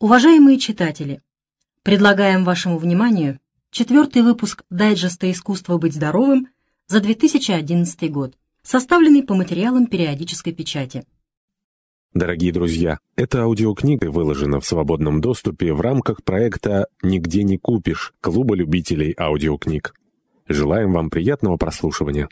Уважаемые читатели, предлагаем вашему вниманию четвертый выпуск дайджеста «Искусство быть здоровым» за 2011 год, составленный по материалам периодической печати. Дорогие друзья, эта аудиокнига выложена в свободном доступе в рамках проекта «Нигде не купишь» Клуба любителей аудиокниг. Желаем вам приятного прослушивания.